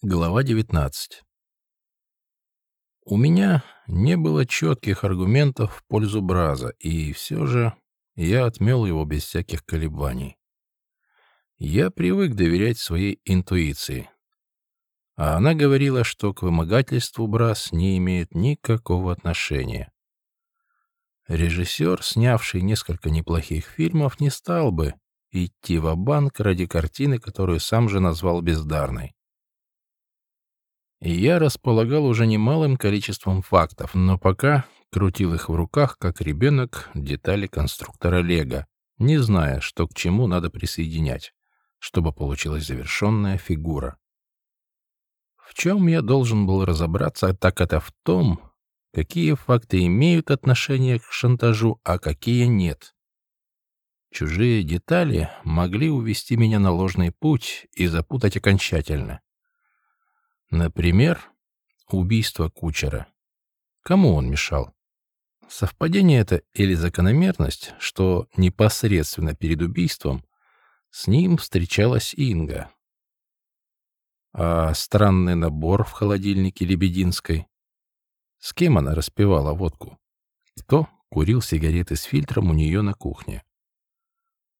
Глава 19 У меня не было четких аргументов в пользу Браза, и все же я отмел его без всяких колебаний. Я привык доверять своей интуиции. А она говорила, что к вымогательству Браз не имеет никакого отношения. Режиссер, снявший несколько неплохих фильмов, не стал бы идти в банк ради картины, которую сам же назвал бездарной. И я располагал уже немалым количеством фактов, но пока крутил их в руках, как ребенок детали конструктора Лего, не зная, что к чему надо присоединять, чтобы получилась завершенная фигура. В чем я должен был разобраться, так это в том, какие факты имеют отношение к шантажу, а какие нет. Чужие детали могли увести меня на ложный путь и запутать окончательно. Например, убийство кучера. Кому он мешал? Совпадение это или закономерность, что непосредственно перед убийством с ним встречалась Инга. А странный набор в холодильнике Лебединской? С кем она распивала водку? Кто курил сигареты с фильтром у нее на кухне?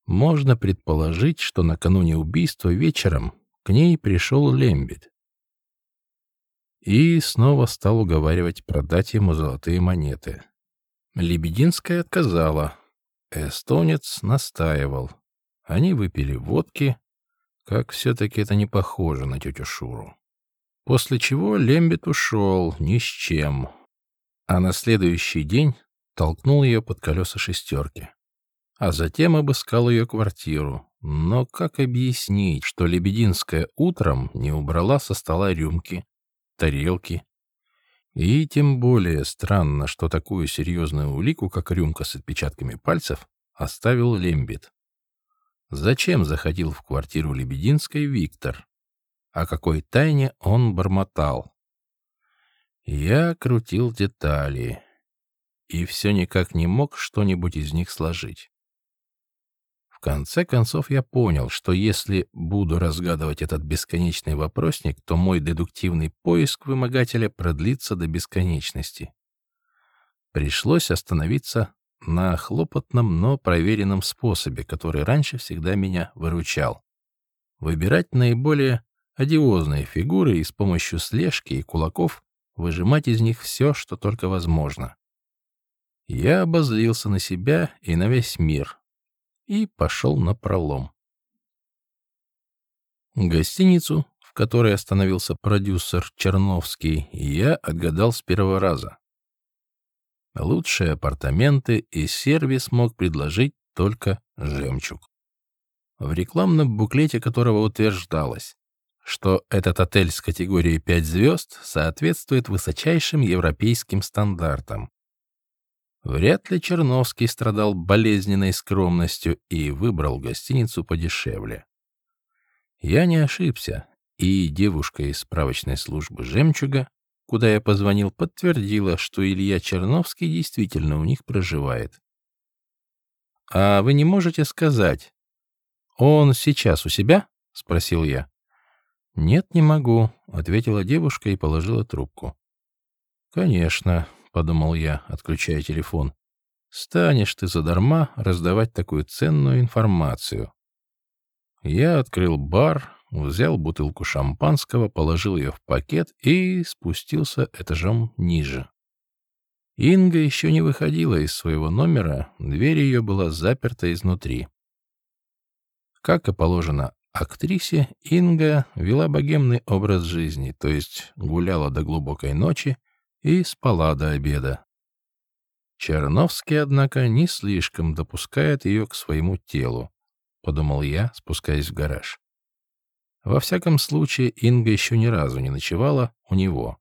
Можно предположить, что накануне убийства вечером к ней пришел Лембит и снова стал уговаривать продать ему золотые монеты. Лебединская отказала. Эстонец настаивал. Они выпили водки, как все-таки это не похоже на тетю Шуру. После чего Лембит ушел ни с чем, а на следующий день толкнул ее под колеса шестерки. А затем обыскал ее квартиру. Но как объяснить, что Лебединская утром не убрала со стола рюмки, тарелки. И тем более странно, что такую серьезную улику, как рюмка с отпечатками пальцев, оставил Лембит. Зачем заходил в квартиру Лебединской Виктор? О какой тайне он бормотал? Я крутил детали и все никак не мог что-нибудь из них сложить. В конце концов я понял, что если буду разгадывать этот бесконечный вопросник, то мой дедуктивный поиск вымогателя продлится до бесконечности. Пришлось остановиться на хлопотном, но проверенном способе, который раньше всегда меня выручал. Выбирать наиболее одиозные фигуры и с помощью слежки и кулаков выжимать из них все, что только возможно. Я обозлился на себя и на весь мир, и пошел на пролом. Гостиницу, в которой остановился продюсер Черновский, я отгадал с первого раза. Лучшие апартаменты и сервис мог предложить только «Жемчуг», в рекламном буклете которого утверждалось, что этот отель с категорией 5 звезд соответствует высочайшим европейским стандартам. Вряд ли Черновский страдал болезненной скромностью и выбрал гостиницу подешевле. Я не ошибся, и девушка из справочной службы «Жемчуга», куда я позвонил, подтвердила, что Илья Черновский действительно у них проживает. «А вы не можете сказать, он сейчас у себя?» — спросил я. «Нет, не могу», — ответила девушка и положила трубку. «Конечно, — подумал я, отключая телефон. «Станешь ты задарма раздавать такую ценную информацию». Я открыл бар, взял бутылку шампанского, положил ее в пакет и спустился этажом ниже. Инга еще не выходила из своего номера, дверь ее была заперта изнутри. Как и положено актрисе, Инга вела богемный образ жизни, то есть гуляла до глубокой ночи и спала до обеда. Черновский, однако, не слишком допускает ее к своему телу, подумал я, спускаясь в гараж. Во всяком случае, Инга еще ни разу не ночевала у него.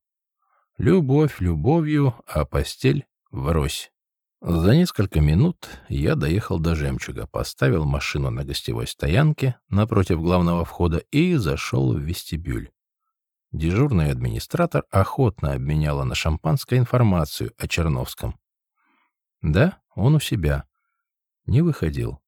Любовь любовью, а постель врозь. За несколько минут я доехал до «Жемчуга», поставил машину на гостевой стоянке напротив главного входа и зашел в вестибюль. Дежурный администратор охотно обменяла на шампанское информацию о Черновском. Да, он у себя. Не выходил.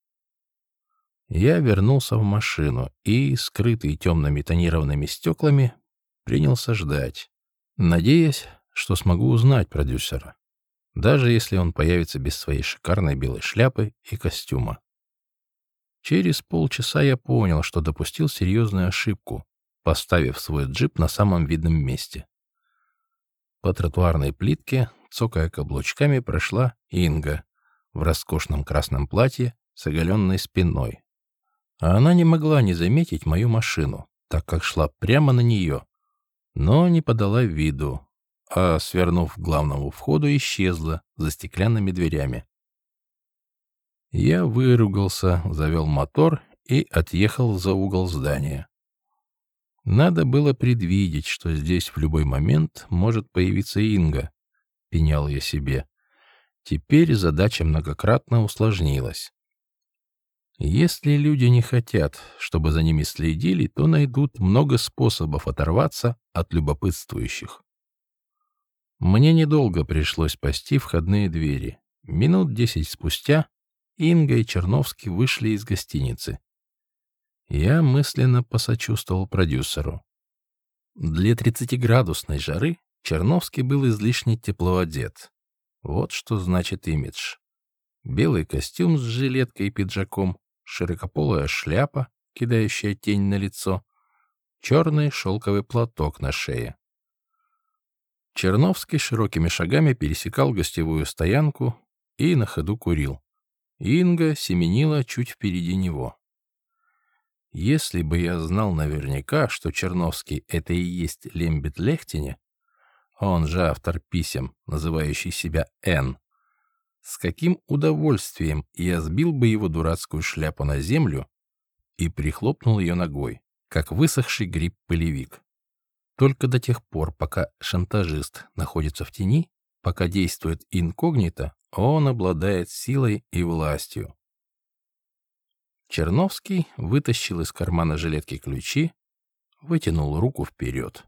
Я вернулся в машину и, скрытый темными тонированными стеклами, принялся ждать, надеясь, что смогу узнать продюсера, даже если он появится без своей шикарной белой шляпы и костюма. Через полчаса я понял, что допустил серьезную ошибку, поставив свой джип на самом видном месте. По тротуарной плитке, цокая каблучками, прошла Инга в роскошном красном платье с оголенной спиной. А она не могла не заметить мою машину, так как шла прямо на нее, но не подала виду, а, свернув к главному входу, исчезла за стеклянными дверями. Я выругался, завел мотор и отъехал за угол здания. Надо было предвидеть, что здесь в любой момент может появиться Инга, пенял я себе. Теперь задача многократно усложнилась. Если люди не хотят, чтобы за ними следили, то найдут много способов оторваться от любопытствующих. Мне недолго пришлось спасти входные двери. Минут десять спустя Инга и Черновский вышли из гостиницы. Я мысленно посочувствовал продюсеру. Для 30-градусной жары Черновский был излишне тепло одет. Вот что значит имидж. Белый костюм с жилеткой и пиджаком, широкополая шляпа, кидающая тень на лицо, черный шелковый платок на шее. Черновский широкими шагами пересекал гостевую стоянку и на ходу курил. Инга семенила чуть впереди него. Если бы я знал наверняка, что Черновский — это и есть Лембит Лехтине, он же автор писем, называющий себя Н, с каким удовольствием я сбил бы его дурацкую шляпу на землю и прихлопнул ее ногой, как высохший гриб-пылевик. Только до тех пор, пока шантажист находится в тени, пока действует инкогнито, он обладает силой и властью. Черновский вытащил из кармана жилетки ключи, вытянул руку вперед.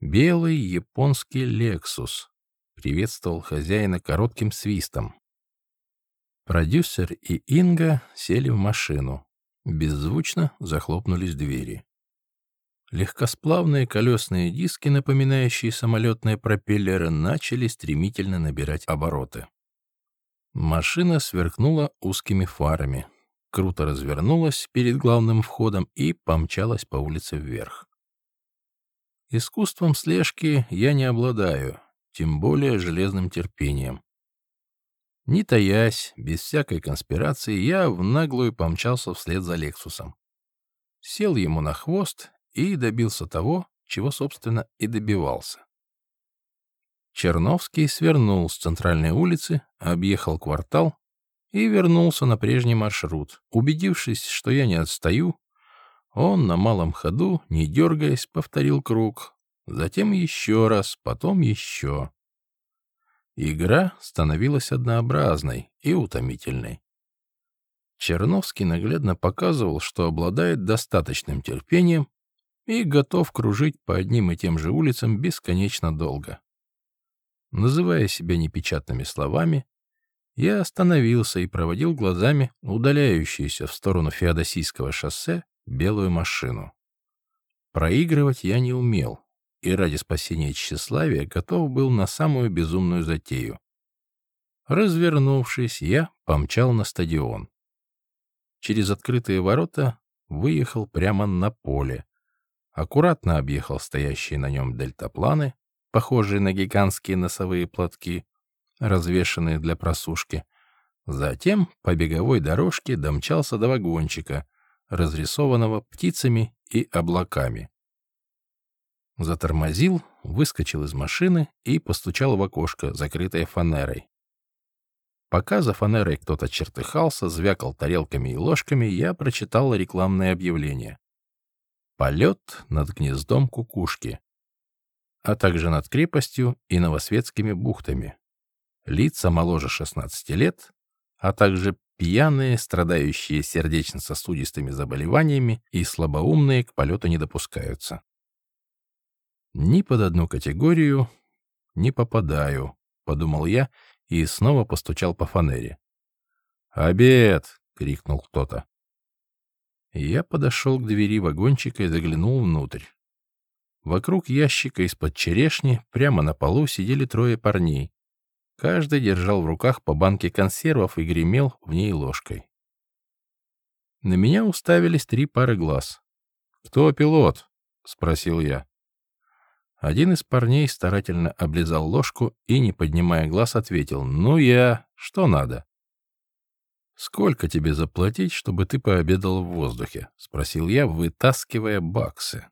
Белый японский «Лексус» приветствовал хозяина коротким свистом. Продюсер и Инга сели в машину. Беззвучно захлопнулись двери. Легкосплавные колесные диски, напоминающие самолетные пропеллеры, начали стремительно набирать обороты. Машина сверкнула узкими фарами, круто развернулась перед главным входом и помчалась по улице вверх. Искусством слежки я не обладаю, тем более железным терпением. Не таясь, без всякой конспирации, я в наглую помчался вслед за Лексусом. Сел ему на хвост и добился того, чего, собственно, и добивался. Черновский свернул с центральной улицы, объехал квартал и вернулся на прежний маршрут. Убедившись, что я не отстаю, он на малом ходу, не дергаясь, повторил круг, затем еще раз, потом еще. Игра становилась однообразной и утомительной. Черновский наглядно показывал, что обладает достаточным терпением и готов кружить по одним и тем же улицам бесконечно долго. Называя себя непечатными словами, я остановился и проводил глазами удаляющуюся в сторону Феодосийского шоссе белую машину. Проигрывать я не умел, и ради спасения тщеславия готов был на самую безумную затею. Развернувшись, я помчал на стадион. Через открытые ворота выехал прямо на поле, аккуратно объехал стоящие на нем дельтапланы, похожие на гигантские носовые платки, развешанные для просушки. Затем по беговой дорожке домчался до вагончика, разрисованного птицами и облаками. Затормозил, выскочил из машины и постучал в окошко, закрытое фанерой. Пока за фанерой кто-то чертыхался, звякал тарелками и ложками, я прочитал рекламное объявление. Полет над гнездом кукушки, а также над крепостью и новосветскими бухтами. Лица моложе 16 лет, а также пьяные, страдающие сердечно-сосудистыми заболеваниями и слабоумные к полету не допускаются. Ни под одну категорию не попадаю, подумал я и снова постучал по фанере. «Обед!» — крикнул кто-то. Я подошел к двери вагончика и заглянул внутрь. Вокруг ящика из-под черешни прямо на полу сидели трое парней. Каждый держал в руках по банке консервов и гремел в ней ложкой. На меня уставились три пары глаз. «Кто пилот?» — спросил я. Один из парней старательно облизал ложку и, не поднимая глаз, ответил, «Ну я, что надо?» «Сколько тебе заплатить, чтобы ты пообедал в воздухе?» — спросил я, вытаскивая баксы.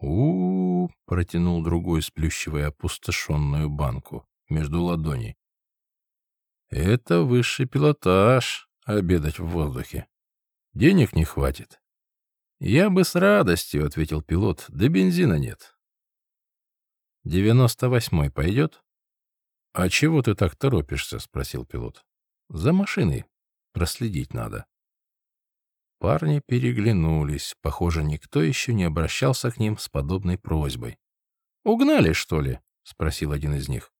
у, -у, -у протянул другой, сплющивая опустошенную банку между ладоней. «Это высший пилотаж — обедать в воздухе. Денег не хватит». «Я бы с радостью», — ответил пилот, — «да бензина нет». «Девяносто восьмой пойдет?» «А чего ты так торопишься?» — спросил пилот. «За машиной проследить надо». Парни переглянулись. Похоже, никто еще не обращался к ним с подобной просьбой. «Угнали, что ли?» — спросил один из них.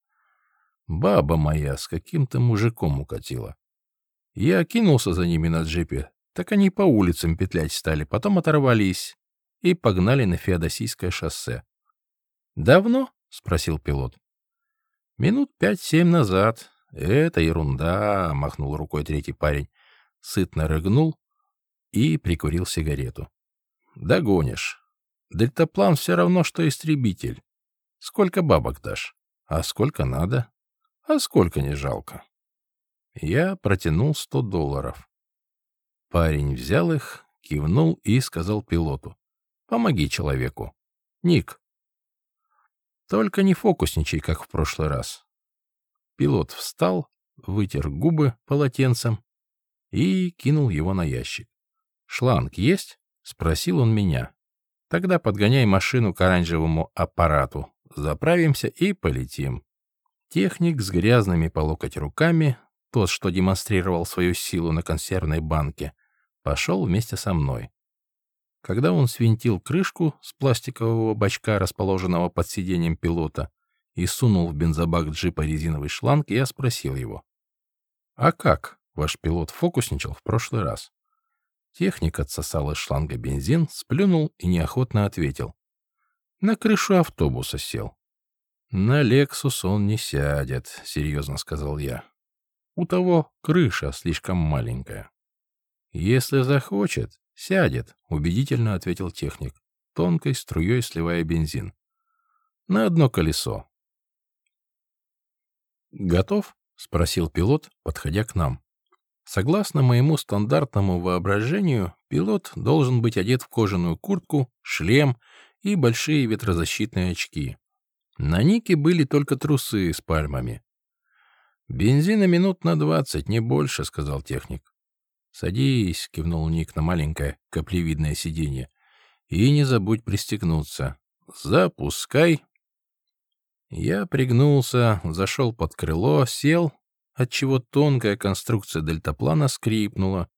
«Баба моя с каким-то мужиком укатила. Я кинулся за ними на джипе, так они по улицам петлять стали, потом оторвались и погнали на Феодосийское шоссе. «Давно?» — спросил пилот. «Минут пять-семь назад. Это ерунда», — махнул рукой третий парень. Сытно рыгнул и прикурил сигарету. «Догонишь. Дельтаплан все равно, что истребитель. Сколько бабок дашь? А сколько надо? А сколько не жалко?» Я протянул сто долларов. Парень взял их, кивнул и сказал пилоту. «Помоги человеку. Ник, только не фокусничай, как в прошлый раз. Пилот встал, вытер губы полотенцем и кинул его на ящик. «Шланг есть?» — спросил он меня. «Тогда подгоняй машину к оранжевому аппарату, заправимся и полетим». Техник с грязными по локоть руками, тот, что демонстрировал свою силу на консервной банке, пошел вместе со мной. Когда он свинтил крышку с пластикового бачка, расположенного под сиденьем пилота, и сунул в бензобак джипа резиновый шланг, я спросил его. «А как ваш пилот фокусничал в прошлый раз?» Техник отсосал из шланга бензин, сплюнул и неохотно ответил. «На крышу автобуса сел». «На «Лексус» он не сядет», — серьезно сказал я. «У того крыша слишком маленькая. Если захочет, «Сядет», — убедительно ответил техник, тонкой струей сливая бензин. «На одно колесо». «Готов?» — спросил пилот, подходя к нам. Согласно моему стандартному воображению, пилот должен быть одет в кожаную куртку, шлем и большие ветрозащитные очки. На Нике были только трусы с пальмами. «Бензина минут на двадцать, не больше», — сказал техник. «Садись», — кивнул Ник на маленькое каплевидное сиденье. «И не забудь пристегнуться. Запускай». Я пригнулся, зашел под крыло, сел, отчего тонкая конструкция дельтаплана скрипнула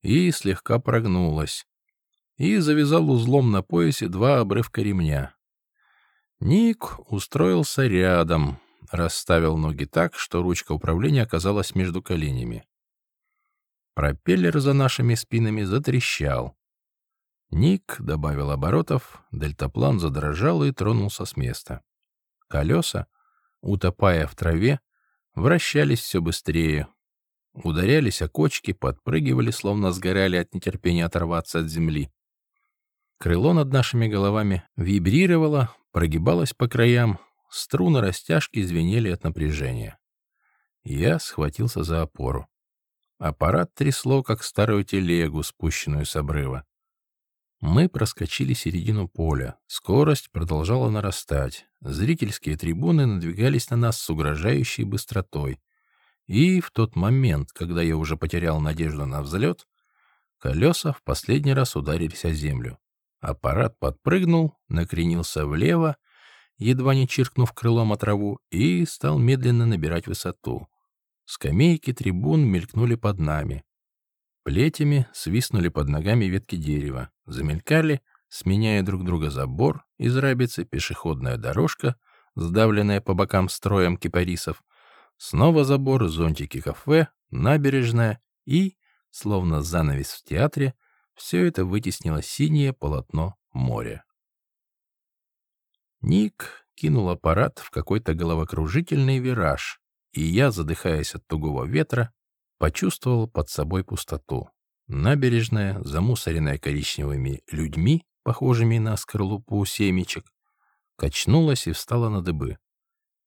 и слегка прогнулась, и завязал узлом на поясе два обрывка ремня. Ник устроился рядом, расставил ноги так, что ручка управления оказалась между коленями. Пропеллер за нашими спинами затрещал. Ник добавил оборотов, дельтаплан задрожал и тронулся с места. Колеса, утопая в траве, вращались все быстрее. Ударялись о кочки, подпрыгивали, словно сгорали от нетерпения оторваться от земли. Крыло над нашими головами вибрировало, прогибалось по краям, струны растяжки звенели от напряжения. Я схватился за опору. Аппарат трясло, как старую телегу, спущенную с обрыва. Мы проскочили середину поля. Скорость продолжала нарастать. Зрительские трибуны надвигались на нас с угрожающей быстротой. И в тот момент, когда я уже потерял надежду на взлет, колеса в последний раз ударились о землю. Аппарат подпрыгнул, накренился влево, едва не чиркнув крылом о траву, и стал медленно набирать высоту. Скамейки трибун мелькнули под нами. Плетями свистнули под ногами ветки дерева, замелькали, сменяя друг друга забор из рабицы, пешеходная дорожка, сдавленная по бокам строем кипарисов, снова забор, зонтики кафе, набережная и, словно занавес в театре, все это вытеснило синее полотно моря. Ник кинул аппарат в какой-то головокружительный вираж, и я, задыхаясь от тугого ветра, почувствовал под собой пустоту. Набережная, замусоренная коричневыми людьми, похожими на скорлупу семечек, качнулась и встала на дыбы.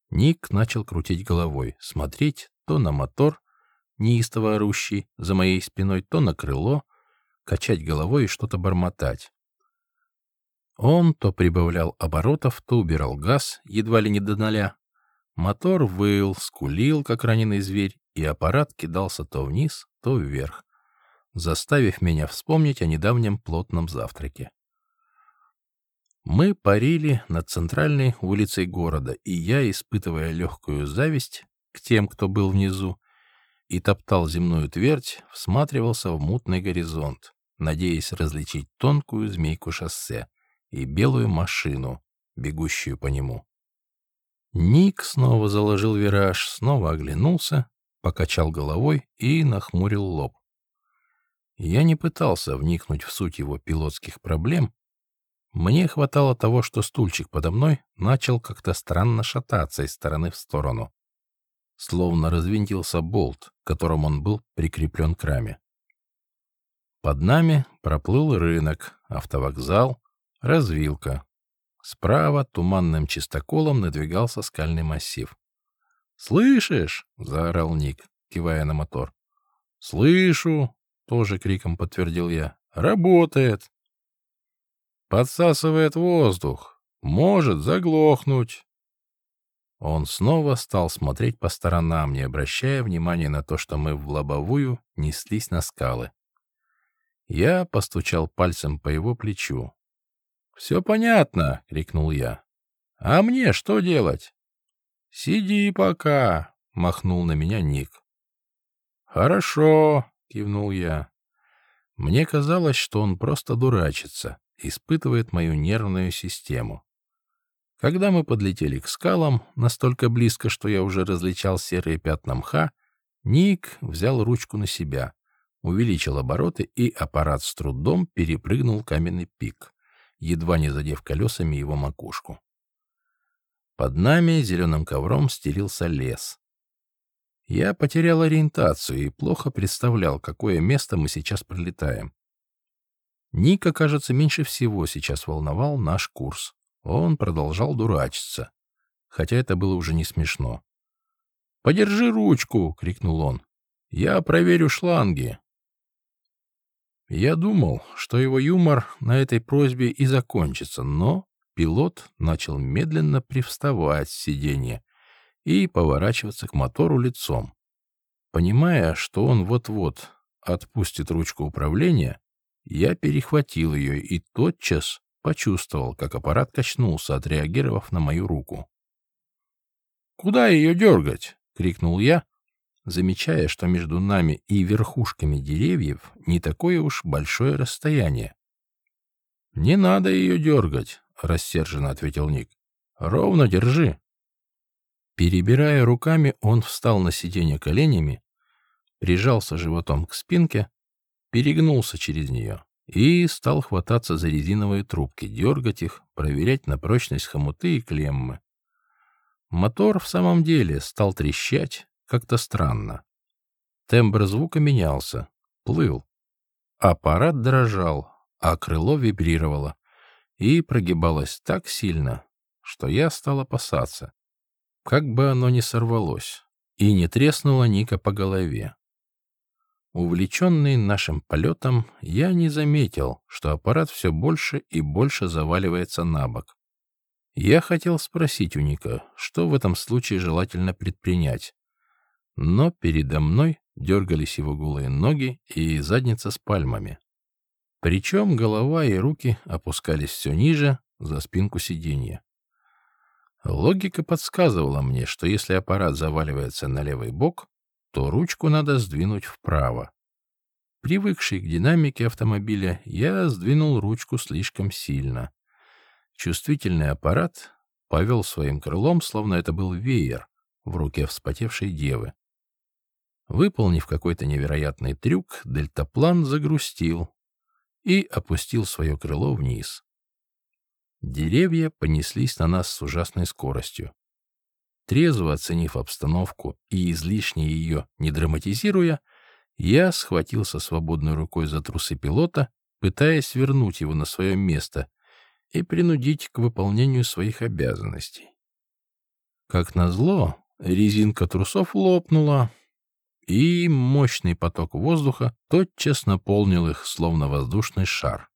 Ник начал крутить головой, смотреть то на мотор, неистово орущий за моей спиной, то на крыло, качать головой и что-то бормотать. Он то прибавлял оборотов, то убирал газ, едва ли не до ноля. Мотор выл, скулил, как раненый зверь, и аппарат кидался то вниз, то вверх, заставив меня вспомнить о недавнем плотном завтраке. Мы парили над центральной улицей города, и я, испытывая легкую зависть к тем, кто был внизу, и топтал земную твердь, всматривался в мутный горизонт, надеясь различить тонкую змейку шоссе и белую машину, бегущую по нему. Ник снова заложил вираж, снова оглянулся, покачал головой и нахмурил лоб. Я не пытался вникнуть в суть его пилотских проблем. Мне хватало того, что стульчик подо мной начал как-то странно шататься из стороны в сторону. Словно развинтился болт, которым он был прикреплен к раме. Под нами проплыл рынок, автовокзал, развилка, Справа туманным чистоколом надвигался скальный массив. «Слышишь?» — заорал Ник, кивая на мотор. «Слышу!» — тоже криком подтвердил я. «Работает!» «Подсасывает воздух. Может заглохнуть!» Он снова стал смотреть по сторонам, не обращая внимания на то, что мы в лобовую неслись на скалы. Я постучал пальцем по его плечу. «Все понятно!» — крикнул я. «А мне что делать?» «Сиди пока!» — махнул на меня Ник. «Хорошо!» — кивнул я. Мне казалось, что он просто дурачится, испытывает мою нервную систему. Когда мы подлетели к скалам, настолько близко, что я уже различал серые пятна мха, Ник взял ручку на себя, увеличил обороты, и аппарат с трудом перепрыгнул каменный пик едва не задев колесами его макушку. Под нами зеленым ковром стелился лес. Я потерял ориентацию и плохо представлял, какое место мы сейчас пролетаем. Ника, кажется, меньше всего сейчас волновал наш курс. Он продолжал дурачиться, хотя это было уже не смешно. «Подержи ручку!» — крикнул он. «Я проверю шланги». Я думал, что его юмор на этой просьбе и закончится, но пилот начал медленно привставать с сиденья и поворачиваться к мотору лицом. Понимая, что он вот-вот отпустит ручку управления, я перехватил ее и тотчас почувствовал, как аппарат качнулся, отреагировав на мою руку. «Куда ее дергать?» — крикнул я, замечая, что между нами и верхушками деревьев не такое уж большое расстояние. «Не надо ее дергать», — рассерженно ответил Ник. «Ровно держи». Перебирая руками, он встал на сиденье коленями, прижался животом к спинке, перегнулся через нее и стал хвататься за резиновые трубки, дергать их, проверять на прочность хомуты и клеммы. Мотор в самом деле стал трещать, как-то странно. Тембр звука менялся, плыл. Аппарат дрожал, а крыло вибрировало и прогибалось так сильно, что я стал опасаться, как бы оно ни сорвалось и не треснуло Ника по голове. Увлеченный нашим полетом, я не заметил, что аппарат все больше и больше заваливается на бок. Я хотел спросить у Ника, что в этом случае желательно предпринять, но передо мной дергались его голые ноги и задница с пальмами. Причем голова и руки опускались все ниже, за спинку сиденья. Логика подсказывала мне, что если аппарат заваливается на левый бок, то ручку надо сдвинуть вправо. Привыкший к динамике автомобиля, я сдвинул ручку слишком сильно. Чувствительный аппарат повел своим крылом, словно это был веер в руке вспотевшей девы. Выполнив какой-то невероятный трюк, дельтаплан загрустил и опустил свое крыло вниз. Деревья понеслись на нас с ужасной скоростью. Трезво оценив обстановку и излишне ее не драматизируя, я схватился свободной рукой за трусы пилота, пытаясь вернуть его на свое место и принудить к выполнению своих обязанностей. Как назло, резинка трусов лопнула, и мощный поток воздуха тотчас наполнил их, словно воздушный шар.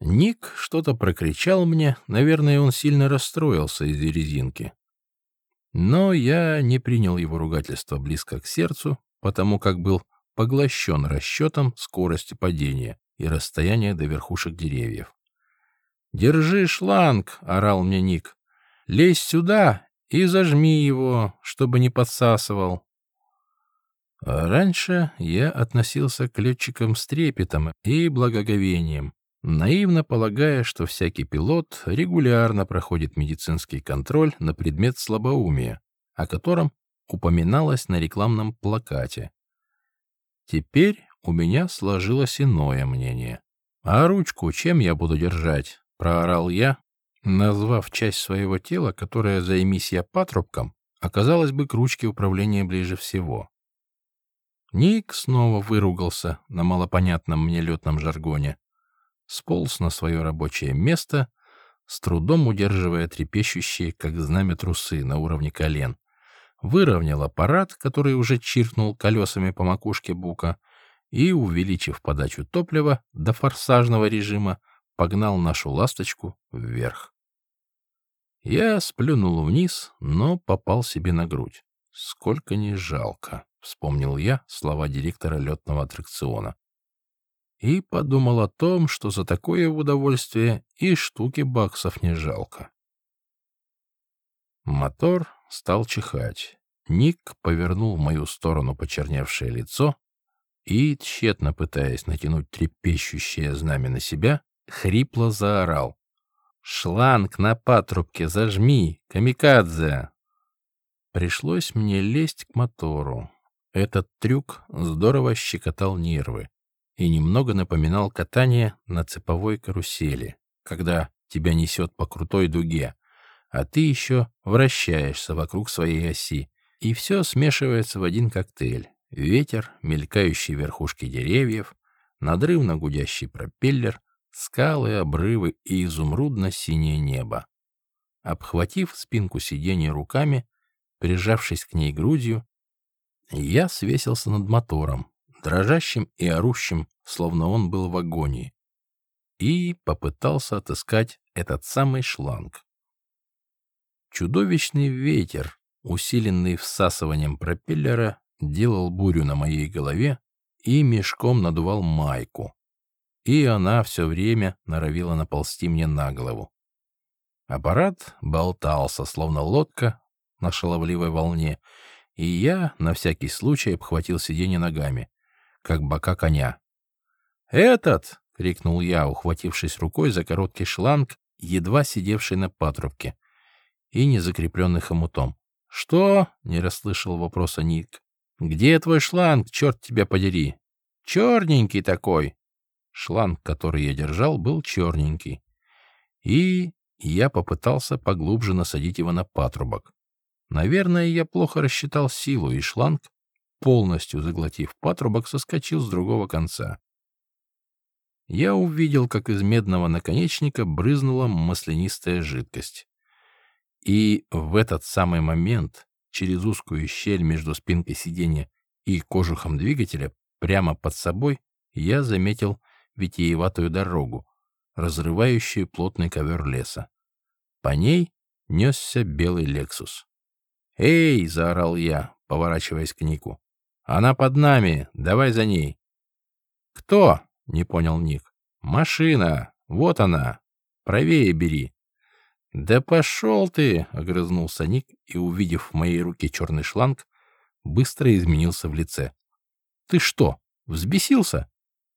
Ник что-то прокричал мне, наверное, он сильно расстроился из-за резинки. Но я не принял его ругательство близко к сердцу, потому как был поглощен расчетом скорости падения и расстояния до верхушек деревьев. «Держи шланг!» — орал мне Ник. «Лезь сюда и зажми его, чтобы не подсасывал». раньше я относился к летчикам с трепетом и благоговением, наивно полагая, что всякий пилот регулярно проходит медицинский контроль на предмет слабоумия, о котором упоминалось на рекламном плакате. Теперь у меня сложилось иное мнение. «А ручку чем я буду держать?» — проорал я, назвав часть своего тела, которая, займись я патрубком, оказалась бы к ручке управления ближе всего. Ник снова выругался на малопонятном мне летном жаргоне, сполз на свое рабочее место, с трудом удерживая трепещущие, как знамя трусы, на уровне колен, выровнял аппарат, который уже чиркнул колесами по макушке бука, и, увеличив подачу топлива до форсажного режима, погнал нашу ласточку вверх. Я сплюнул вниз, но попал себе на грудь. Сколько не жалко, вспомнил я слова директора летного аттракциона и подумал о том, что за такое удовольствие и штуки баксов не жалко. Мотор стал чихать. Ник повернул в мою сторону почерневшее лицо и, тщетно пытаясь натянуть трепещущее знамя на себя, хрипло заорал. «Шланг на патрубке зажми, камикадзе!» Пришлось мне лезть к мотору. Этот трюк здорово щекотал нервы и немного напоминал катание на цеповой карусели, когда тебя несет по крутой дуге, а ты еще вращаешься вокруг своей оси, и все смешивается в один коктейль. Ветер, мелькающие верхушки деревьев, надрывно гудящий пропеллер, скалы, обрывы и изумрудно-синее небо. Обхватив спинку сиденья руками, прижавшись к ней грудью, я свесился над мотором, дрожащим и орущим, словно он был в агонии, и попытался отыскать этот самый шланг. Чудовищный ветер, усиленный всасыванием пропеллера, делал бурю на моей голове и мешком надувал майку, и она все время норовила наползти мне на голову. Аппарат болтался, словно лодка на шаловливой волне, и я на всякий случай обхватил сиденье ногами как бока коня. «Этот!» — крикнул я, ухватившись рукой за короткий шланг, едва сидевший на патрубке и не закрепленный хомутом. «Что?» — не расслышал вопроса Ник. «Где твой шланг, черт тебя подери?» «Черненький такой!» Шланг, который я держал, был черненький. И я попытался поглубже насадить его на патрубок. Наверное, я плохо рассчитал силу, и шланг полностью заглотив патрубок, соскочил с другого конца. Я увидел, как из медного наконечника брызнула маслянистая жидкость. И в этот самый момент через узкую щель между спинкой сиденья и кожухом двигателя прямо под собой я заметил витиеватую дорогу, разрывающую плотный ковер леса. По ней несся белый «Лексус». «Эй!» — заорал я, поворачиваясь к Нику. Она под нами, давай за ней. Кто? Не понял Ник. Машина, вот она. Правее бери. Да пошел ты, огрызнулся Ник и, увидев в моей руке черный шланг, быстро изменился в лице. Ты что, взбесился?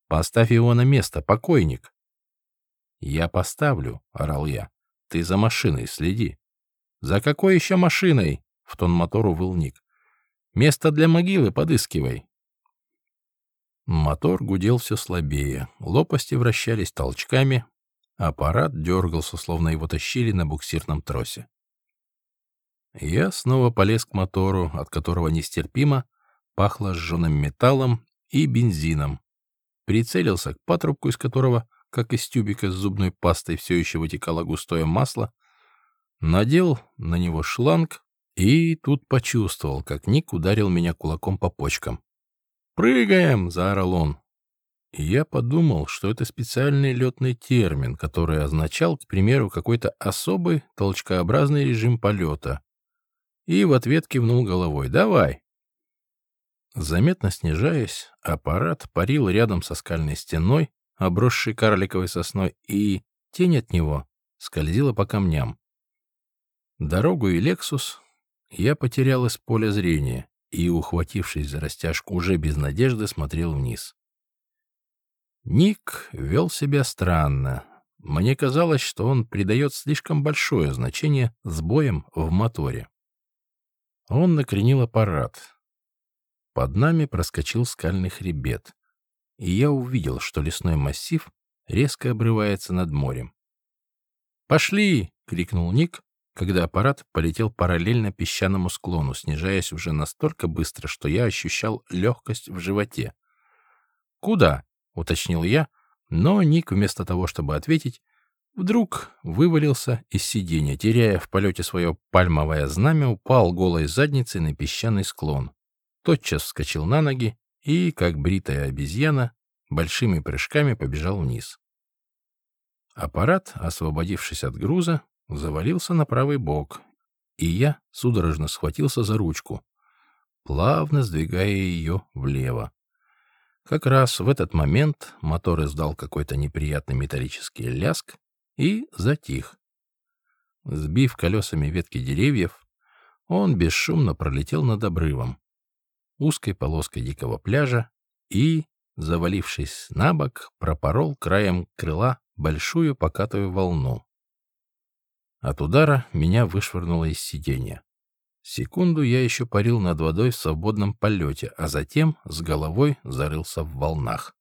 Поставь его на место, покойник. Я поставлю, орал я. Ты за машиной следи. За какой еще машиной? В тон мотору выл Ник. Место для могилы подыскивай. Мотор гудел все слабее, лопасти вращались толчками, Аппарат дергался, словно его тащили на буксирном тросе. Я снова полез к мотору, от которого нестерпимо пахло сжженным металлом и бензином. Прицелился к патрубку, из которого, как из тюбика с зубной пастой, все еще вытекало густое масло, надел на него шланг и тут почувствовал, как Ник ударил меня кулаком по почкам. «Прыгаем!» — заорал он. И я подумал, что это специальный летный термин, который означал, к примеру, какой-то особый толчкообразный режим полета. И в ответ кивнул головой. «Давай!» Заметно снижаясь, аппарат парил рядом со скальной стеной, обросшей карликовой сосной, и тень от него скользила по камням. Дорогу и «Лексус» я потерял из поля зрения и, ухватившись за растяжку, уже без надежды смотрел вниз. Ник вел себя странно. Мне казалось, что он придает слишком большое значение сбоям в моторе. Он накренил аппарат. Под нами проскочил скальный хребет, и я увидел, что лесной массив резко обрывается над морем. «Пошли!» — крикнул Ник, когда аппарат полетел параллельно песчаному склону, снижаясь уже настолько быстро, что я ощущал легкость в животе. «Куда?» — уточнил я, но Ник, вместо того, чтобы ответить, вдруг вывалился из сиденья, теряя в полете свое пальмовое знамя, упал голой задницей на песчаный склон. Тотчас вскочил на ноги и, как бритая обезьяна, большими прыжками побежал вниз. Аппарат, освободившись от груза, завалился на правый бок, и я судорожно схватился за ручку, плавно сдвигая ее влево. Как раз в этот момент мотор издал какой-то неприятный металлический ляск и затих. Сбив колесами ветки деревьев, он бесшумно пролетел над обрывом, узкой полоской дикого пляжа и, завалившись на бок, пропорол краем крыла большую покатую волну. От удара меня вышвырнуло из сиденья. Секунду я еще парил над водой в свободном полете, а затем с головой зарылся в волнах.